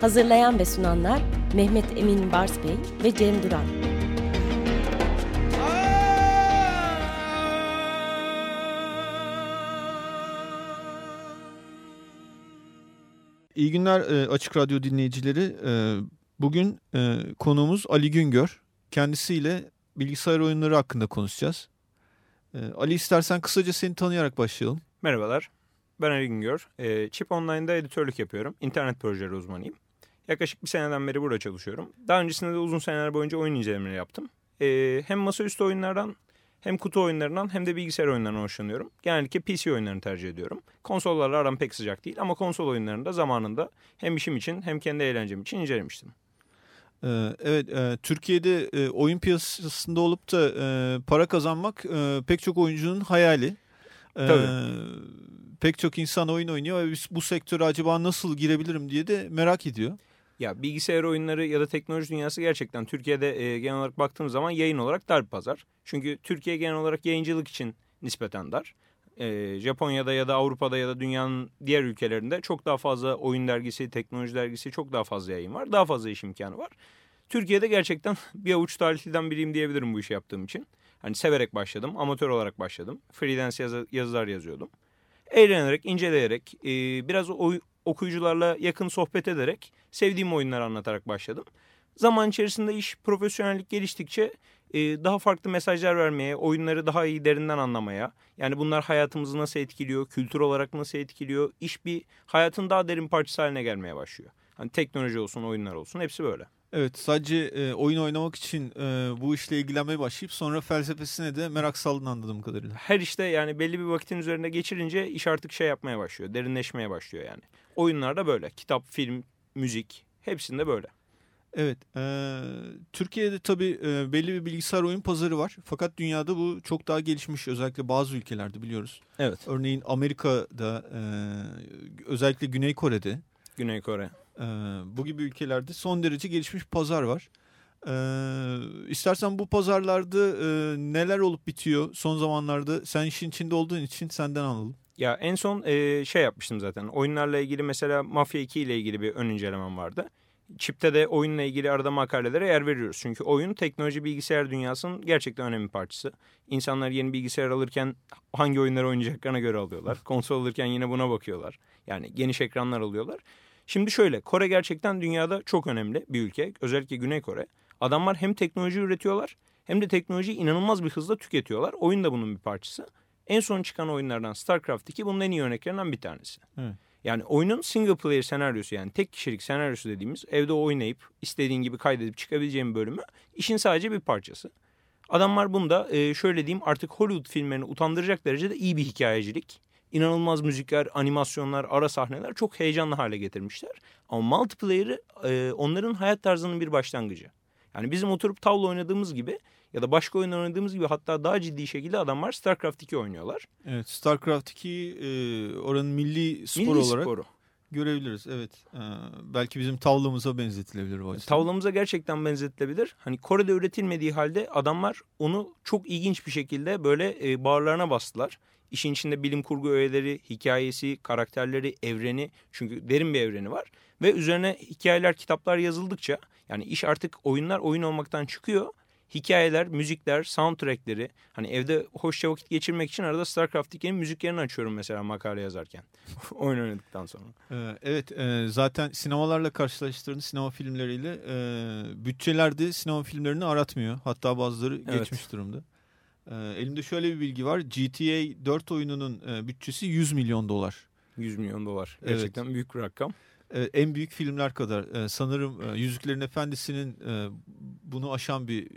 Hazırlayan ve sunanlar Mehmet Emin Bars Bey ve Cem Duran. İyi günler e, Açık Radyo dinleyicileri. E, bugün e, konuğumuz Ali Güngör. Kendisiyle bilgisayar oyunları hakkında konuşacağız. Ali istersen kısaca seni tanıyarak başlayalım. Merhabalar. Ben Ali Güngör. Chip Online'da editörlük yapıyorum. İnternet projeleri uzmanıyım. Yaklaşık bir seneden beri burada çalışıyorum. Daha öncesinde de uzun seneler boyunca oyun incelemeleri yaptım. Hem masaüstü oyunlardan hem kutu oyunlarından hem de bilgisayar oyunlarından hoşlanıyorum. Genellikle PC oyunlarını tercih ediyorum. Konsollarla aram pek sıcak değil ama konsol oyunlarında zamanında hem işim için hem kendi eğlencem için incelemiştim. Ee, evet, e, Türkiye'de e, oyun piyasasında olup da e, para kazanmak pek çok oyuncunun hayali. Tabii. Pek çok insan oyun oynuyor ve bu sektöre acaba nasıl girebilirim diye de merak ediyor. Ya bilgisayar oyunları ya da teknoloji dünyası gerçekten Türkiye'de e, genel olarak baktığımız zaman yayın olarak dar pazar. Çünkü Türkiye genel olarak yayıncılık için nispeten dar. E, Japonya'da ya da Avrupa'da ya da dünyanın diğer ülkelerinde çok daha fazla oyun dergisi, teknoloji dergisi çok daha fazla yayın var. Daha fazla iş imkanı var. Türkiye'de gerçekten bir avuç talihliden biriyim diyebilirim bu işi yaptığım için. Hani severek başladım, amatör olarak başladım. Freelance yazı, yazılar yazıyordum. Eğlenerek, inceleyerek, e, biraz oy, okuyucularla yakın sohbet ederek sevdiğim oyunları anlatarak başladım. Zaman içerisinde iş profesyonellik geliştikçe e, daha farklı mesajlar vermeye, oyunları daha iyi derinden anlamaya, yani bunlar hayatımızı nasıl etkiliyor, kültür olarak nasıl etkiliyor, iş bir hayatın daha derin parçası haline gelmeye başlıyor. Hani teknoloji olsun, oyunlar olsun hepsi böyle. Evet sadece e, oyun oynamak için e, bu işle ilgilenmeye başlayıp sonra felsefesine de merak saldın anladığım kadarıyla. Her işte yani belli bir vakitin üzerinde geçirince iş artık şey yapmaya başlıyor, derinleşmeye başlıyor yani. Oyunlarda böyle, kitap, film, müzik hepsinde böyle. Evet, e, Türkiye'de tabii e, belli bir bilgisayar oyun pazarı var. Fakat dünyada bu çok daha gelişmiş özellikle bazı ülkelerde biliyoruz. Evet. Örneğin Amerika'da, e, özellikle Güney Kore'de. Güney Kore. E, bu gibi ülkelerde son derece gelişmiş pazar var. E, istersen bu pazarlarda e, neler olup bitiyor son zamanlarda sen işin içinde olduğun için senden alalım. Ya en son e, şey yapmıştım zaten. Oyunlarla ilgili mesela Mafya 2 ile ilgili bir ön incelemem vardı. Çip'te de oyunla ilgili arada makalelere yer veriyoruz. Çünkü oyun teknoloji bilgisayar dünyasının gerçekten önemli parçası. İnsanlar yeni bilgisayar alırken hangi oyunları oynayacaklarına göre alıyorlar. Konsol alırken yine buna bakıyorlar. Yani geniş ekranlar alıyorlar. Şimdi şöyle Kore gerçekten dünyada çok önemli bir ülke. Özellikle Güney Kore. Adamlar hem teknoloji üretiyorlar hem de teknolojiyi inanılmaz bir hızla tüketiyorlar. Oyun da bunun bir parçası. En son çıkan oyunlardan StarCraft 2 bunun en iyi örneklerinden bir tanesi. Evet. Yani oyunun single player senaryosu yani tek kişilik senaryosu dediğimiz evde oynayıp istediğin gibi kaydedip çıkabileceğin bölümü işin sadece bir parçası. Adamlar bunda e, şöyle diyeyim artık Hollywood filmlerini utandıracak derecede iyi bir hikayecilik. İnanılmaz müzikler, animasyonlar, ara sahneler çok heyecanlı hale getirmişler. Ama multiplayer'ı e, onların hayat tarzının bir başlangıcı. Yani bizim oturup tavla oynadığımız gibi ya da başka oyun oynadığımız gibi hatta daha ciddi şekilde adamlar StarCraft 2 oynuyorlar. Evet StarCraft 2 e, oranın milli spor milli olarak sporu. Görebiliriz. Evet e, belki bizim tavlamıza benzetilebilir bu açıdan. Tavlamıza gerçekten benzetilebilir. Hani Kore'de üretilmediği halde adamlar onu çok ilginç bir şekilde böyle e, bağırlarına bastılar. İşin içinde bilim kurgu öğeleri, hikayesi, karakterleri, evreni çünkü derin bir evreni var. Ve üzerine hikayeler, kitaplar yazıldıkça yani iş artık oyunlar oyun olmaktan çıkıyor hikayeler, müzikler, soundtrackleri hani evde hoşça vakit geçirmek için arada StarCraft 2'nin müziklerini açıyorum mesela makale yazarken. Oyun oynadıktan sonra. Ee, evet e, zaten sinemalarla karşılaştırdığın sinema filmleriyle e, bütçeler de sinema filmlerini aratmıyor. Hatta bazıları evet. geçmiş durumda. E, elimde şöyle bir bilgi var. GTA 4 oyununun bütçesi 100 milyon dolar. 100 milyon dolar. Gerçekten evet. büyük bir rakam en büyük filmler kadar e, sanırım e, Yüzüklerin Efendisi'nin e, bunu aşan bir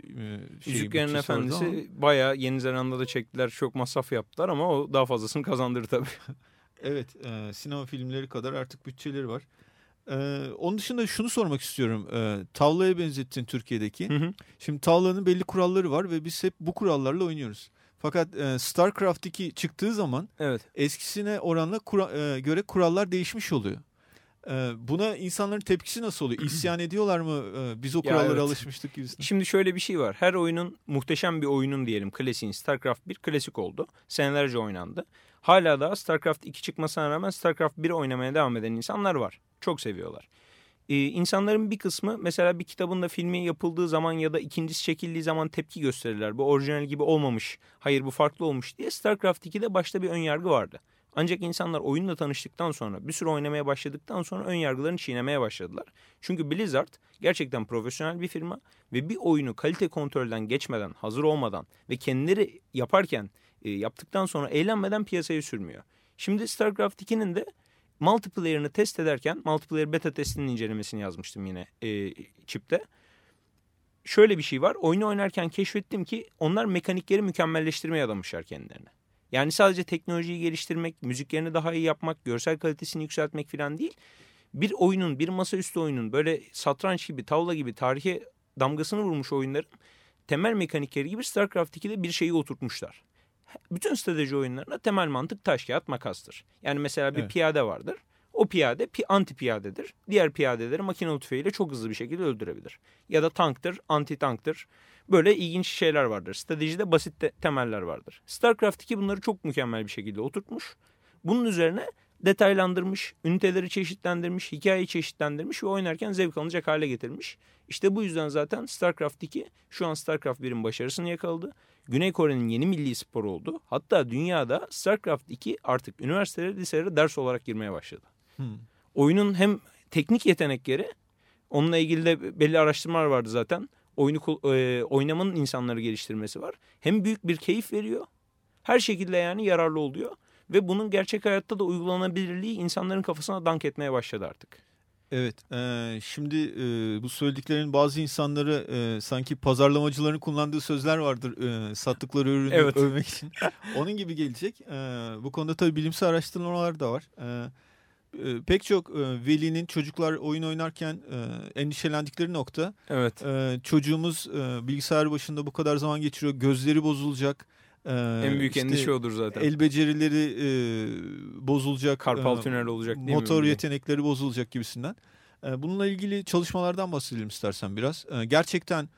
şey. Yüzüklerin Efendisi ama... bayağı Yeni Zelanda'da çektiler çok masraf yaptılar ama o daha fazlasını kazandırdı tabii. evet sinema filmleri kadar artık bütçeleri var. Ee, onun dışında şunu sormak istiyorum. Ee, tavlaya benzettin Türkiye'deki. Hı hı. Şimdi tavlanın belli kuralları var ve biz hep bu kurallarla oynuyoruz. Fakat e, StarCraft 2 çıktığı zaman evet. eskisine oranla kura, e, göre kurallar değişmiş oluyor. E, buna insanların tepkisi nasıl oluyor? İsyan ediyorlar mı? E, biz o kurallara evet. alışmıştık gibisinden. Şimdi şöyle bir şey var. Her oyunun muhteşem bir oyunun diyelim klasiğin StarCraft 1 klasik oldu. Senelerce oynandı. Hala da StarCraft 2 çıkmasına rağmen StarCraft 1 oynamaya devam eden insanlar var. Çok seviyorlar. Ee, insanların bir kısmı mesela bir kitabın da filmi yapıldığı zaman ya da ikincisi çekildiği zaman tepki gösterirler. Bu orijinal gibi olmamış, hayır bu farklı olmuş diye StarCraft 2'de başta bir ön yargı vardı. Ancak insanlar oyunla tanıştıktan sonra bir süre oynamaya başladıktan sonra ön yargılarını çiğnemeye başladılar. Çünkü Blizzard gerçekten profesyonel bir firma ve bir oyunu kalite kontrolden geçmeden, hazır olmadan ve kendileri yaparken e, yaptıktan sonra eğlenmeden piyasaya sürmüyor. Şimdi StarCraft 2'nin de multiplayer'ını test ederken multiplayer beta testinin incelemesini yazmıştım yine e, çipte. Şöyle bir şey var. Oyunu oynarken keşfettim ki onlar mekanikleri mükemmelleştirmeye adamışlar kendilerine. Yani sadece teknolojiyi geliştirmek, müziklerini daha iyi yapmak, görsel kalitesini yükseltmek falan değil. Bir oyunun, bir masaüstü oyunun böyle satranç gibi, tavla gibi tarihe damgasını vurmuş oyunların temel mekanikleri gibi StarCraft 2'de bir şeyi oturtmuşlar bütün strateji oyunlarında temel mantık taş kağıt makastır. Yani mesela bir evet. piyade vardır. O piyade pi anti piyadedir. Diğer piyadeleri makinalı tüfeğiyle çok hızlı bir şekilde öldürebilir. Ya da tanktır, anti tanktır. Böyle ilginç şeyler vardır. Stratejide basit te temeller vardır. StarCraft 2 bunları çok mükemmel bir şekilde oturtmuş. Bunun üzerine detaylandırmış, üniteleri çeşitlendirmiş, hikayeyi çeşitlendirmiş ve oynarken zevk alınacak hale getirmiş. İşte bu yüzden zaten StarCraft 2 şu an StarCraft 1'in başarısını yakaladı. Güney Kore'nin yeni milli sporu oldu. Hatta dünyada StarCraft 2 artık üniversitelere, liselere ders olarak girmeye başladı. Hmm. Oyunun hem teknik yetenekleri, onunla ilgili de belli araştırmalar vardı zaten. Oyunu e, oynamanın insanları geliştirmesi var. Hem büyük bir keyif veriyor. Her şekilde yani yararlı oluyor. Ve bunun gerçek hayatta da uygulanabilirliği insanların kafasına dank etmeye başladı artık. Evet, e, şimdi e, bu söylediklerin bazı insanları e, sanki pazarlamacıların kullandığı sözler vardır e, sattıkları ürünü evet. övmek için. Onun gibi gelecek. E, bu konuda tabii bilimsel araştırmalar da var. E, e, pek çok e, velinin çocuklar oyun oynarken e, endişelendikleri nokta. Evet. E, çocuğumuz e, bilgisayar başında bu kadar zaman geçiriyor, gözleri bozulacak ee, en büyük işte endişe odur zaten. El becerileri e, bozulacak. Karpal e, tünel olacak değil Motor mi? yetenekleri bozulacak gibisinden. E, bununla ilgili çalışmalardan bahsedelim istersen biraz. E, gerçekten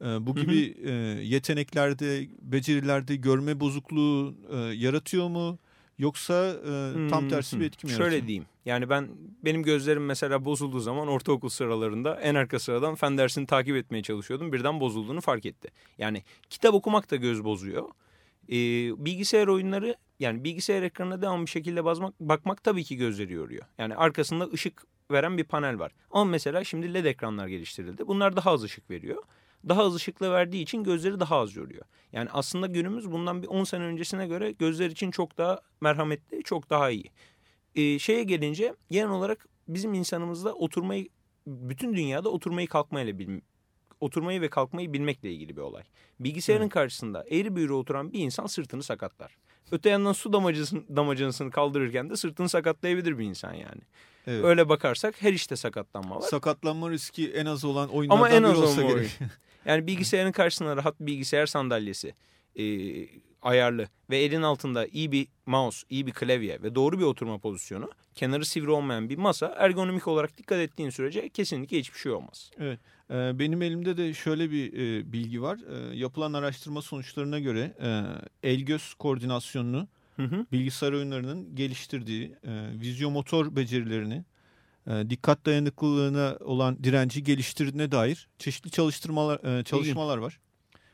e, bu gibi hı hı. E, yeteneklerde, becerilerde görme bozukluğu e, yaratıyor mu? Yoksa e, tam tersi bir etki mi yaratıyor? Şöyle diyeyim. Yani ben benim gözlerim mesela bozulduğu zaman ortaokul sıralarında en arka sıradan fen dersini takip etmeye çalışıyordum. Birden bozulduğunu fark etti. Yani kitap okumak da göz bozuyor. E, bilgisayar oyunları yani bilgisayar ekranına devam bir şekilde basmak, bakmak tabii ki gözleri yoruyor. Yani arkasında ışık veren bir panel var. Ama mesela şimdi led ekranlar geliştirildi. Bunlar daha az ışık veriyor. Daha az ışıkla verdiği için gözleri daha az yoruyor. Yani aslında günümüz bundan bir 10 sene öncesine göre gözler için çok daha merhametli, çok daha iyi. Ee, şeye gelince genel olarak bizim insanımızda oturmayı, bütün dünyada oturmayı kalkmayla oturmayı ve kalkmayı bilmekle ilgili bir olay. Bilgisayarın evet. karşısında eğri büğrü oturan bir insan sırtını sakatlar. Öte yandan su damacısını, damacınasını kaldırırken de sırtını sakatlayabilir bir insan yani. Evet. Öyle bakarsak her işte sakatlanma var. Sakatlanma riski en az olan oyunlardan Ama en az biri olsa gerek. Yani bilgisayarın karşısında rahat bilgisayar sandalyesi, e, ayarlı ve elin altında iyi bir mouse, iyi bir klavye ve doğru bir oturma pozisyonu, kenarı sivri olmayan bir masa ergonomik olarak dikkat ettiğin sürece kesinlikle hiçbir şey olmaz. Evet. Ee, benim elimde de şöyle bir e, bilgi var. Ee, yapılan araştırma sonuçlarına göre e, el-göz koordinasyonunu hı hı. bilgisayar oyunlarının geliştirdiği e, vizyomotor becerilerini, dikkat dayanıklılığına olan direnci geliştirdiğine dair çeşitli çalıştırmalar çalışmalar var.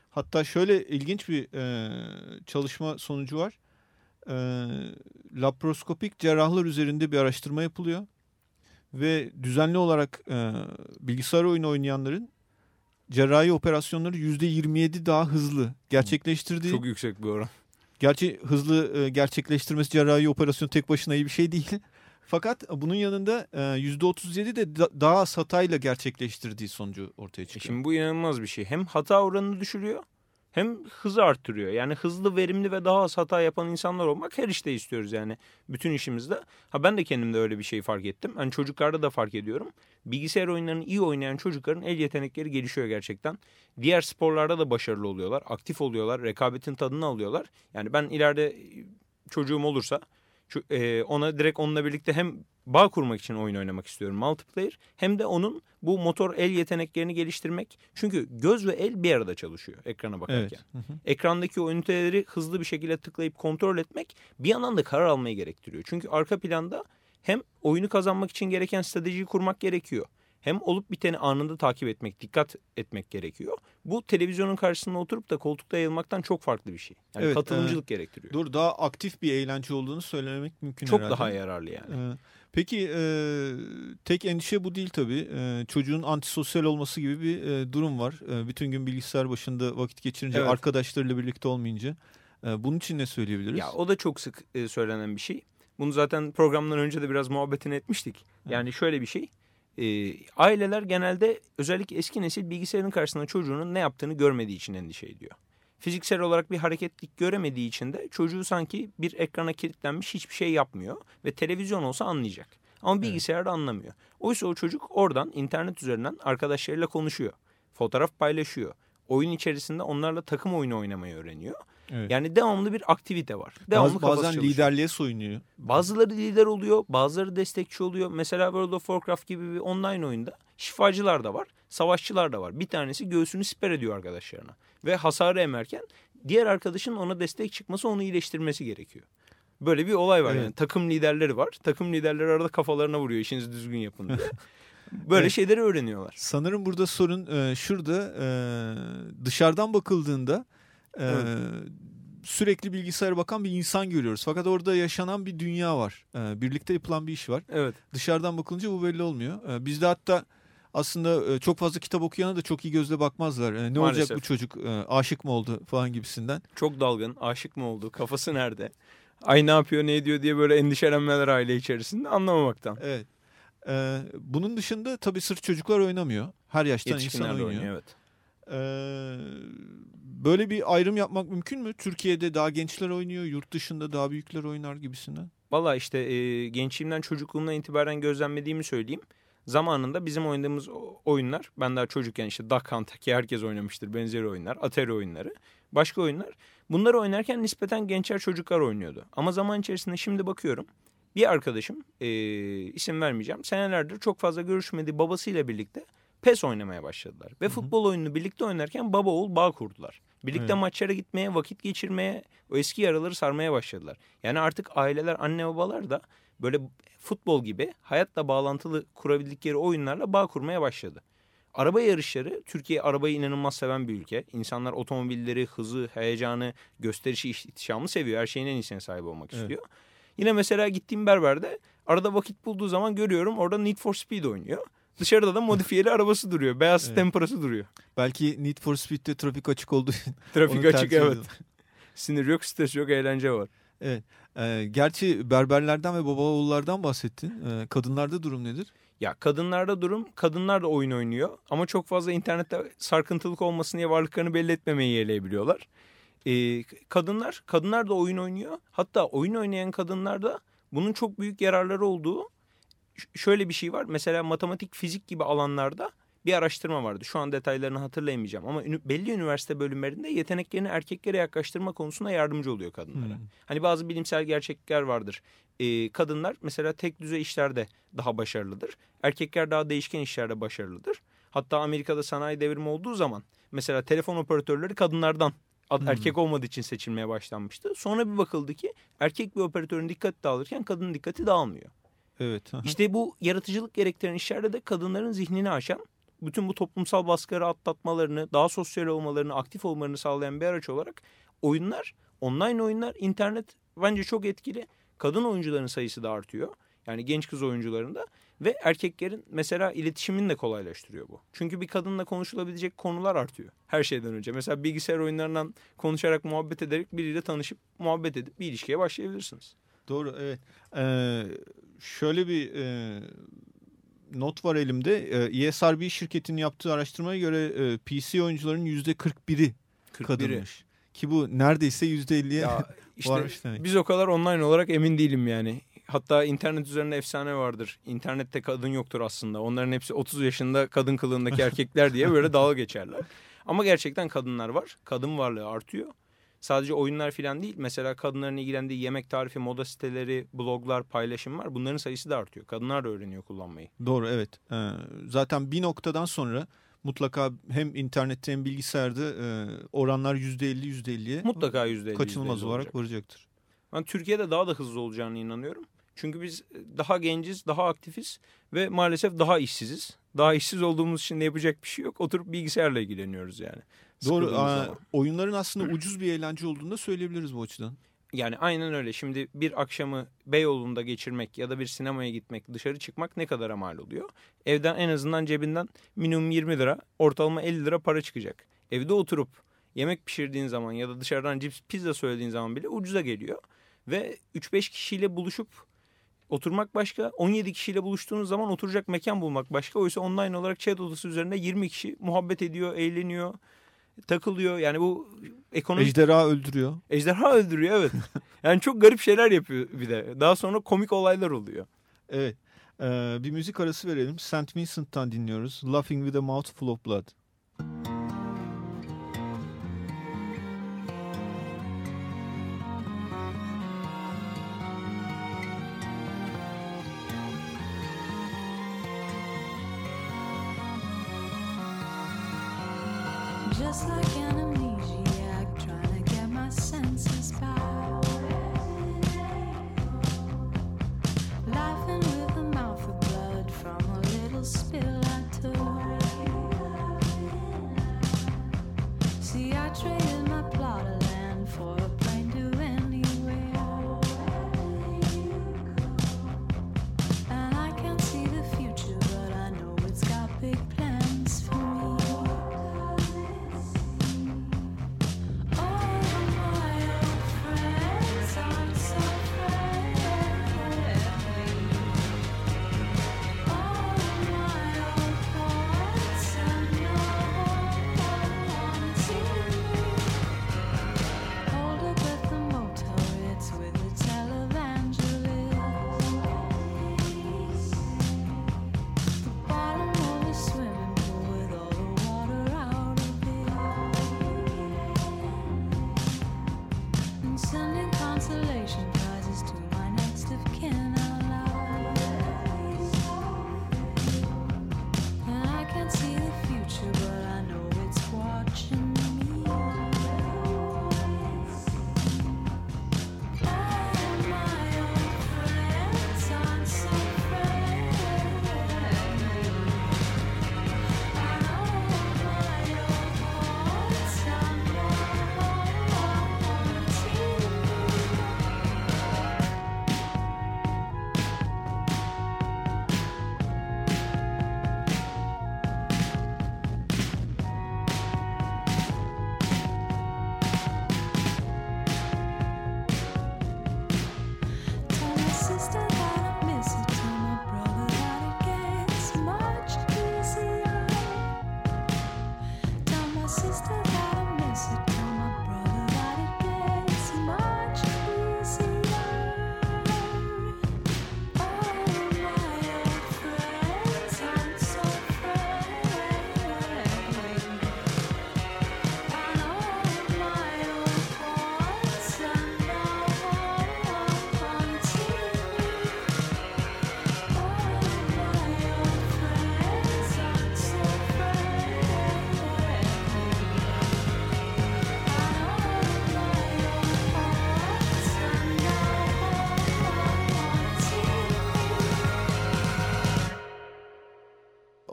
Hatta şöyle ilginç bir çalışma sonucu var. laparoskopik cerrahlar üzerinde bir araştırma yapılıyor ve düzenli olarak e, bilgisayar oyunu oynayanların cerrahi operasyonları yüzde 27 daha hızlı gerçekleştirdiği. Çok yüksek bir oran. Gerçi hızlı e, gerçekleştirmesi cerrahi operasyon tek başına iyi bir şey değil. Fakat bunun yanında e, yüzde 37 de da, daha az hatayla gerçekleştirdiği sonucu ortaya çıkıyor. E şimdi bu inanılmaz bir şey. Hem hata oranını düşürüyor hem hızı arttırıyor. Yani hızlı, verimli ve daha az hata yapan insanlar olmak her işte istiyoruz yani bütün işimizde. Ha ben de kendimde öyle bir şey fark ettim. Hani çocuklarda da fark ediyorum. Bilgisayar oyunlarını iyi oynayan çocukların el yetenekleri gelişiyor gerçekten. Diğer sporlarda da başarılı oluyorlar, aktif oluyorlar, rekabetin tadını alıyorlar. Yani ben ileride çocuğum olursa e, ona direkt onunla birlikte hem bağ kurmak için oyun oynamak istiyorum multiplayer hem de onun bu motor el yeteneklerini geliştirmek. Çünkü göz ve el bir arada çalışıyor ekrana bakarken. Evet. Ekrandaki o üniteleri hızlı bir şekilde tıklayıp kontrol etmek bir yandan da karar almayı gerektiriyor. Çünkü arka planda hem oyunu kazanmak için gereken stratejiyi kurmak gerekiyor hem olup biteni anında takip etmek, dikkat etmek gerekiyor. Bu televizyonun karşısında oturup da koltukta yayılmaktan çok farklı bir şey. Yani evet, katılımcılık e, gerektiriyor. Dur daha aktif bir eğlence olduğunu söylemek mümkün çok herhalde. Çok daha yararlı yani. E, peki e, tek endişe bu değil tabii. E, çocuğun antisosyal olması gibi bir e, durum var. E, bütün gün bilgisayar başında vakit geçirince evet. arkadaşlarıyla birlikte olmayınca. E, bunun için ne söyleyebiliriz? Ya o da çok sık e, söylenen bir şey. Bunu zaten programdan önce de biraz muhabbetini etmiştik. Yani şöyle bir şey e, aileler genelde özellikle eski nesil bilgisayarın karşısında çocuğunun ne yaptığını görmediği için endişe ediyor. Fiziksel olarak bir hareketlik göremediği için de çocuğu sanki bir ekrana kilitlenmiş hiçbir şey yapmıyor ve televizyon olsa anlayacak. Ama bilgisayarda evet. anlamıyor. Oysa o çocuk oradan internet üzerinden arkadaşlarıyla konuşuyor. Fotoğraf paylaşıyor. Oyun içerisinde onlarla takım oyunu oynamayı öğreniyor. Evet. Yani devamlı bir aktivite var. Devamlı Baz, bazen liderliğe soyunuyor. Bazıları lider oluyor, bazıları destekçi oluyor. Mesela World of Warcraft gibi bir online oyunda şifacılar da var, savaşçılar da var. Bir tanesi göğsünü siper ediyor arkadaşlarına. Ve hasarı emerken diğer arkadaşın ona destek çıkması, onu iyileştirmesi gerekiyor. Böyle bir olay var evet. yani. Takım liderleri var. Takım liderleri arada kafalarına vuruyor işinizi düzgün yapın diye. Böyle evet. şeyleri öğreniyorlar. Sanırım burada sorun e, şurada e, dışarıdan bakıldığında Evet. sürekli bilgisayara bakan bir insan görüyoruz. Fakat orada yaşanan bir dünya var. Ee, birlikte yapılan bir iş var. Evet. Dışarıdan bakılınca bu belli olmuyor. Ee, bizde hatta aslında çok fazla kitap okuyana da çok iyi gözle bakmazlar. ne Maalesef. olacak bu çocuk? aşık mı oldu falan gibisinden. Çok dalgın. Aşık mı oldu? Kafası nerede? Ay ne yapıyor ne ediyor diye böyle endişelenmeler aile içerisinde anlamamaktan. Evet. Ee, bunun dışında tabii sırf çocuklar oynamıyor. Her yaştan Yetişkinler insan oynuyor. oynuyor. Evet. Ee, böyle bir ayrım yapmak mümkün mü? Türkiye'de daha gençler oynuyor, yurt dışında daha büyükler oynar gibisinden. Valla işte e, gençliğimden çocukluğumdan itibaren gözlemlediğimi söyleyeyim. Zamanında bizim oynadığımız oyunlar, ben daha çocukken işte Duck Hunt ki herkes oynamıştır benzeri oyunlar, Atari oyunları, başka oyunlar. Bunları oynarken nispeten gençler çocuklar oynuyordu. Ama zaman içerisinde şimdi bakıyorum bir arkadaşım e, isim vermeyeceğim senelerdir çok fazla görüşmediği babasıyla birlikte PES oynamaya başladılar. Ve Hı -hı. futbol oyununu birlikte oynarken baba oğul bağ kurdular. Birlikte evet. maçlara gitmeye, vakit geçirmeye, o eski yaraları sarmaya başladılar. Yani artık aileler, anne babalar da böyle futbol gibi hayatla bağlantılı kurabildikleri oyunlarla bağ kurmaya başladı. Araba yarışları, Türkiye arabayı inanılmaz seven bir ülke. İnsanlar otomobilleri, hızı, heyecanı, gösterişi, ihtişamı seviyor. Her şeyin en iyisine sahip olmak evet. istiyor. Yine mesela gittiğim berberde arada vakit bulduğu zaman görüyorum orada Need for Speed oynuyor. Dışarıda da modifiyeli arabası duruyor. Beyaz evet. temperası duruyor. Belki Need for Speed'de trafik açık olduğu için. Trafik açık evet. Sinir yok, stres yok, eğlence var. Evet. Ee, gerçi berberlerden ve baba oğullardan bahsettin. Ee, kadınlarda durum nedir? Ya kadınlarda durum, kadınlar da oyun oynuyor. Ama çok fazla internette sarkıntılık olmasın diye varlıklarını belli etmemeyi yeğleyebiliyorlar. Ee, kadınlar, kadınlar da oyun oynuyor. Hatta oyun oynayan kadınlar da bunun çok büyük yararları olduğu şöyle bir şey var. Mesela matematik, fizik gibi alanlarda bir araştırma vardı. Şu an detaylarını hatırlayamayacağım ama belli üniversite bölümlerinde yeteneklerini erkeklere yaklaştırma konusunda yardımcı oluyor kadınlara. Hmm. Hani bazı bilimsel gerçekler vardır. Ee, kadınlar mesela tek düzey işlerde daha başarılıdır. Erkekler daha değişken işlerde başarılıdır. Hatta Amerika'da sanayi devrimi olduğu zaman mesela telefon operatörleri kadınlardan hmm. erkek olmadığı için seçilmeye başlanmıştı. Sonra bir bakıldı ki erkek bir operatörün dikkati dağılırken kadının dikkati dağılmıyor. Evet. Aha. İşte bu yaratıcılık gerektiren işlerde de kadınların zihnini aşan, bütün bu toplumsal baskıları atlatmalarını, daha sosyal olmalarını, aktif olmalarını sağlayan bir araç olarak oyunlar, online oyunlar, internet bence çok etkili. Kadın oyuncuların sayısı da artıyor. Yani genç kız oyuncuların da ve erkeklerin mesela iletişimini de kolaylaştırıyor bu. Çünkü bir kadınla konuşulabilecek konular artıyor her şeyden önce. Mesela bilgisayar oyunlarından konuşarak muhabbet ederek biriyle tanışıp muhabbet edip bir ilişkiye başlayabilirsiniz. Doğru evet. Ee, şöyle bir e, not var elimde. E, ESRB şirketinin yaptığı araştırmaya göre e, PC oyuncuların yüzde 41'i kadınmış. Ki bu neredeyse %50'ye işte varmış demek. Biz o kadar online olarak emin değilim yani. Hatta internet üzerinde efsane vardır. İnternette kadın yoktur aslında. Onların hepsi 30 yaşında kadın kılığındaki erkekler diye böyle dalga geçerler. Ama gerçekten kadınlar var. Kadın varlığı artıyor. Sadece oyunlar falan değil. Mesela kadınların ilgilendiği yemek tarifi, moda siteleri, bloglar, paylaşım var. Bunların sayısı da artıyor. Kadınlar da öğreniyor kullanmayı. Doğru evet. Ee, zaten bir noktadan sonra mutlaka hem internette hem bilgisayarda e, oranlar %50 %50'ye mutlaka %50 kaçınılmaz %50 olarak olacak. varacaktır. Ben Türkiye'de daha da hızlı olacağını inanıyorum. Çünkü biz daha genciz, daha aktifiz ve maalesef daha işsiziz. Daha işsiz olduğumuz için de yapacak bir şey yok. Oturup bilgisayarla ilgileniyoruz yani. Doğru. Aa, oyunların aslında ucuz bir eğlence olduğunu da söyleyebiliriz bu açıdan. Yani aynen öyle. Şimdi bir akşamı Beyoğlu'nda geçirmek ya da bir sinemaya gitmek, dışarı çıkmak ne kadar mal oluyor? Evden en azından cebinden minimum 20 lira, ortalama 50 lira para çıkacak. Evde oturup yemek pişirdiğin zaman ya da dışarıdan cips, pizza söylediğin zaman bile ucuza geliyor. Ve 3-5 kişiyle buluşup oturmak başka, 17 kişiyle buluştuğunuz zaman oturacak mekan bulmak başka. Oysa online olarak chat odası üzerinde 20 kişi muhabbet ediyor, eğleniyor, takılıyor. Yani bu ekonomik... Ejderha öldürüyor. Ejderha öldürüyor evet. yani çok garip şeyler yapıyor bir de. Daha sonra komik olaylar oluyor. Evet. Ee, bir müzik arası verelim. St. Vincent'tan dinliyoruz. Laughing with a Mouthful of Blood. Just like an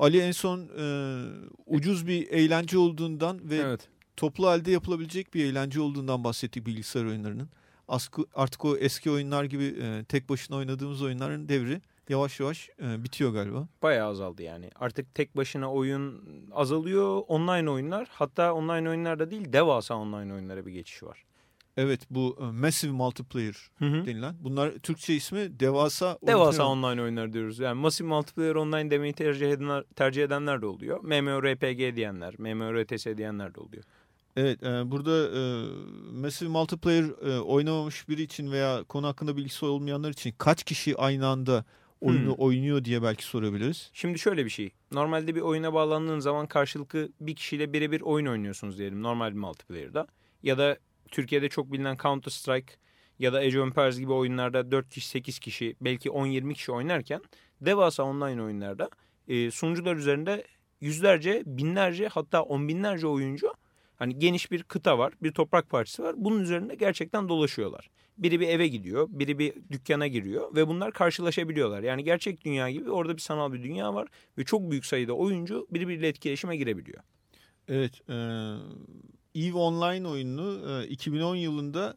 Ali en son e, ucuz bir eğlence olduğundan ve Evet. toplu halde yapılabilecek bir eğlence olduğundan bahsettik bilgisayar oyunlarının. Askı- Artık o eski oyunlar gibi e, tek başına oynadığımız oyunların devri yavaş yavaş e, bitiyor galiba. Bayağı azaldı yani. Artık tek başına oyun azalıyor. Online oyunlar hatta online oyunlarda değil devasa online oyunlara bir geçiş var. Evet bu e, Massive Multiplayer Hı hı. denilen. Bunlar Türkçe ismi devasa Devasa oyun- online oyunlar diyoruz. Yani Massive Multiplayer Online demeyi tercih edenler, tercih edenler de oluyor. MMORPG diyenler, MMORTS diyenler de oluyor. Evet e, burada e, Massive Multiplayer e, oynamamış biri için veya konu hakkında bilgisi olmayanlar için kaç kişi aynı anda oyunu hmm. oynuyor diye belki sorabiliriz. Şimdi şöyle bir şey. Normalde bir oyuna bağlandığın zaman karşılıklı bir kişiyle birebir oyun oynuyorsunuz diyelim normal bir multiplayer'da. Ya da Türkiye'de çok bilinen Counter Strike ya da Age of Empires gibi oyunlarda 4 kişi 8 kişi belki 10-20 kişi oynarken devasa online oyunlarda e, sunucular üzerinde yüzlerce, binlerce hatta on binlerce oyuncu hani geniş bir kıta var, bir toprak parçası var. Bunun üzerinde gerçekten dolaşıyorlar. Biri bir eve gidiyor, biri bir dükkana giriyor ve bunlar karşılaşabiliyorlar. Yani gerçek dünya gibi orada bir sanal bir dünya var ve çok büyük sayıda oyuncu birbiriyle etkileşime girebiliyor. Evet, e, EVE Online oyununu e, 2010 yılında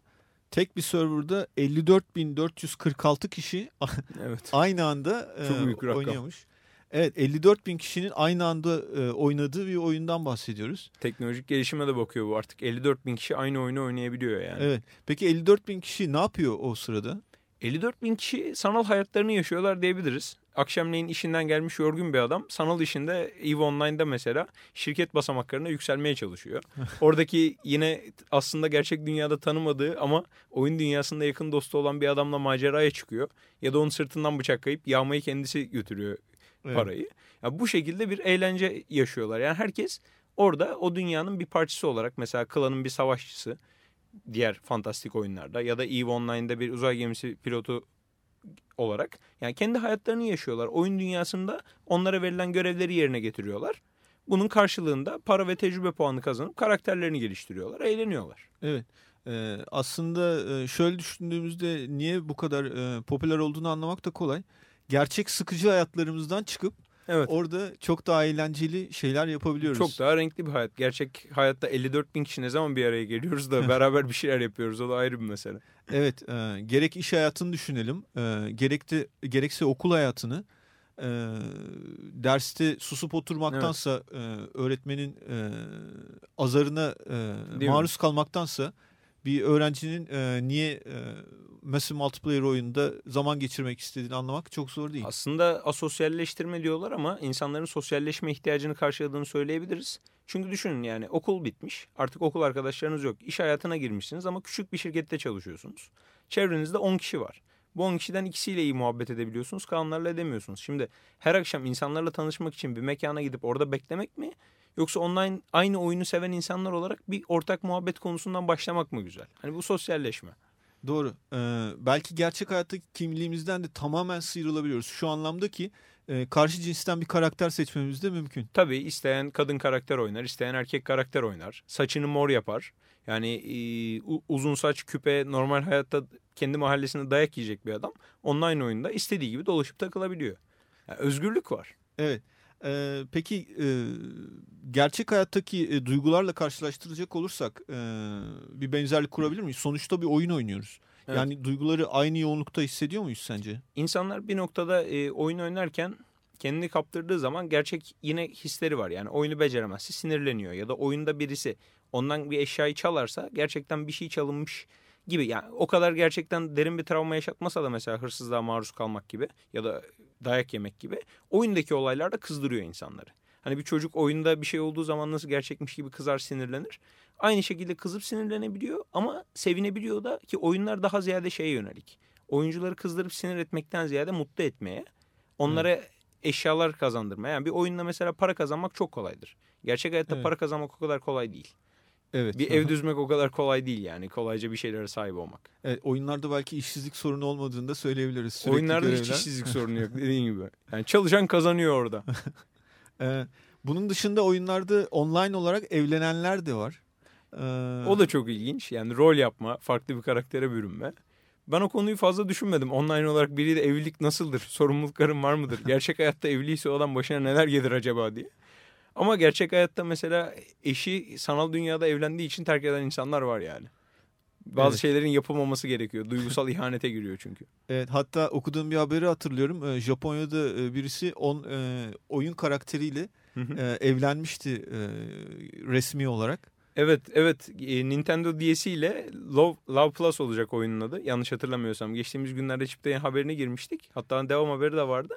tek bir serverda 54.446 kişi evet. aynı anda e, Çok büyük oynuyormuş. Evet 54 bin kişinin aynı anda e, oynadığı bir oyundan bahsediyoruz. Teknolojik gelişime de bakıyor bu artık. 54 bin kişi aynı oyunu oynayabiliyor yani. Evet. Peki 54 bin kişi ne yapıyor o sırada? 54 bin kişi sanal hayatlarını yaşıyorlar diyebiliriz. Akşamleyin işinden gelmiş yorgun bir adam sanal işinde EVE Online'da mesela şirket basamaklarına yükselmeye çalışıyor. Oradaki yine aslında gerçek dünyada tanımadığı ama oyun dünyasında yakın dostu olan bir adamla maceraya çıkıyor. Ya da onun sırtından bıçak kayıp yağmayı kendisi götürüyor evet. parayı. Yani bu şekilde bir eğlence yaşıyorlar. Yani herkes orada o dünyanın bir parçası olarak mesela klanın bir savaşçısı diğer fantastik oyunlarda ya da EVE Online'da bir uzay gemisi pilotu olarak yani kendi hayatlarını yaşıyorlar. Oyun dünyasında onlara verilen görevleri yerine getiriyorlar. Bunun karşılığında para ve tecrübe puanı kazanıp karakterlerini geliştiriyorlar, eğleniyorlar. Evet. Ee, aslında e, şöyle düşündüğümüzde niye bu kadar e, popüler olduğunu anlamak da kolay gerçek sıkıcı hayatlarımızdan çıkıp Evet. Orada çok daha eğlenceli şeyler yapabiliyoruz. Çok daha renkli bir hayat. Gerçek hayatta 54 bin kişi ne zaman bir araya geliyoruz da beraber bir şeyler yapıyoruz. O da ayrı bir mesele. Evet. E, gerek iş hayatını düşünelim. E, gerek de, gerekse okul hayatını. E, derste susup oturmaktansa evet. e, öğretmenin e, azarına e, maruz mi? kalmaktansa bir öğrencinin e, niye e, Massive Multiplayer oyunda zaman geçirmek istediğini anlamak çok zor değil. Aslında asosyalleştirme diyorlar ama insanların sosyalleşme ihtiyacını karşıladığını söyleyebiliriz. Çünkü düşünün yani okul bitmiş artık okul arkadaşlarınız yok. İş hayatına girmişsiniz ama küçük bir şirkette çalışıyorsunuz. Çevrenizde 10 kişi var. Bu 10 kişiden ikisiyle iyi muhabbet edebiliyorsunuz kalanlarla edemiyorsunuz. Şimdi her akşam insanlarla tanışmak için bir mekana gidip orada beklemek mi? Yoksa online aynı oyunu seven insanlar olarak bir ortak muhabbet konusundan başlamak mı güzel? Hani bu sosyalleşme. Doğru. Ee, belki gerçek hayattaki kimliğimizden de tamamen sıyrılabiliyoruz. Şu anlamda ki e, karşı cinsten bir karakter seçmemiz de mümkün. Tabii isteyen kadın karakter oynar, isteyen erkek karakter oynar. Saçını mor yapar. Yani e, uzun saç, küpe, normal hayatta kendi mahallesinde dayak yiyecek bir adam. Online oyunda istediği gibi dolaşıp takılabiliyor. Yani özgürlük var. Evet. Ee, peki e, gerçek hayattaki e, duygularla karşılaştıracak olursak e, bir benzerlik kurabilir miyiz? Sonuçta bir oyun oynuyoruz. Evet. Yani duyguları aynı yoğunlukta hissediyor muyuz sence? İnsanlar bir noktada e, oyun oynarken kendini kaptırdığı zaman gerçek yine hisleri var. Yani oyunu beceremezse sinirleniyor ya da oyunda birisi ondan bir eşyayı çalarsa gerçekten bir şey çalınmış gibi. Yani o kadar gerçekten derin bir travma yaşatmasa da mesela hırsızlığa maruz kalmak gibi ya da dayak yemek gibi oyundaki olaylar da kızdırıyor insanları. Hani bir çocuk oyunda bir şey olduğu zaman nasıl gerçekmiş gibi kızar sinirlenir. Aynı şekilde kızıp sinirlenebiliyor ama sevinebiliyor da ki oyunlar daha ziyade şeye yönelik. Oyuncuları kızdırıp sinir etmekten ziyade mutlu etmeye, onlara hmm. eşyalar kazandırmaya. Yani bir oyunda mesela para kazanmak çok kolaydır. Gerçek hayatta evet. para kazanmak o kadar kolay değil. Evet. Bir ev düzmek o kadar kolay değil yani. Kolayca bir şeylere sahip olmak. Evet, oyunlarda belki işsizlik sorunu olmadığını da söyleyebiliriz. Sürekli oyunlarda görevler. hiç işsizlik sorunu yok dediğin gibi. Yani çalışan kazanıyor orada. ee, bunun dışında oyunlarda online olarak evlenenler de var. Ee... O da çok ilginç. Yani rol yapma, farklı bir karaktere bürünme. Ben o konuyu fazla düşünmedim. Online olarak biriyle evlilik nasıldır? Sorumluluklarım var mıdır? Gerçek hayatta evliyse o adam başına neler gelir acaba diye. Ama gerçek hayatta mesela eşi sanal dünyada evlendiği için terk eden insanlar var yani. Bazı evet. şeylerin yapılmaması gerekiyor. Duygusal ihanete giriyor çünkü. Evet hatta okuduğum bir haberi hatırlıyorum. Ee, Japonya'da e, birisi on, e, oyun karakteriyle e, evlenmişti resmi olarak. Evet evet Nintendo DS'iyle Love, Love Plus olacak oyunun adı. Yanlış hatırlamıyorsam. Geçtiğimiz günlerde çipte haberine girmiştik. Hatta devam haberi de vardı.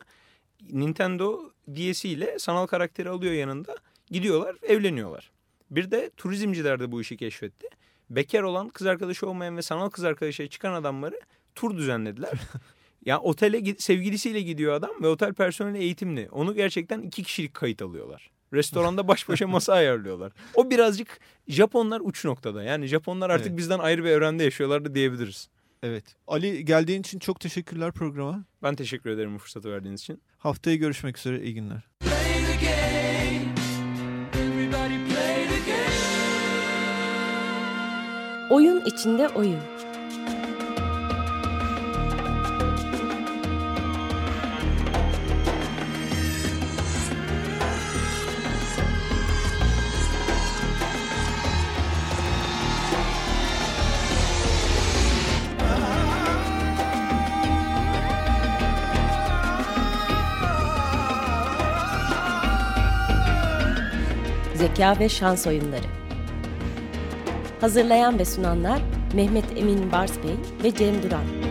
Nintendo DS'iyle sanal karakteri alıyor yanında. Gidiyorlar evleniyorlar. Bir de turizmciler de bu işi keşfetti. Bekar olan, kız arkadaşı olmayan ve sanal kız arkadaşa çıkan adamları tur düzenlediler. ya otele sevgilisiyle gidiyor adam ve otel personeli eğitimli. Onu gerçekten iki kişilik kayıt alıyorlar. Restoranda baş başa masa ayarlıyorlar. O birazcık Japonlar uç noktada. Yani Japonlar artık evet. bizden ayrı bir evrende yaşıyorlardı diyebiliriz. Evet. Ali geldiğin için çok teşekkürler programa. Ben teşekkür ederim bu fırsatı verdiğiniz için. Haftaya görüşmek üzere. İyi günler. Oyun içinde oyun. Zeka ve Şans Oyunları. Hazırlayan ve sunanlar Mehmet Emin Bars Bey ve Cem Duran.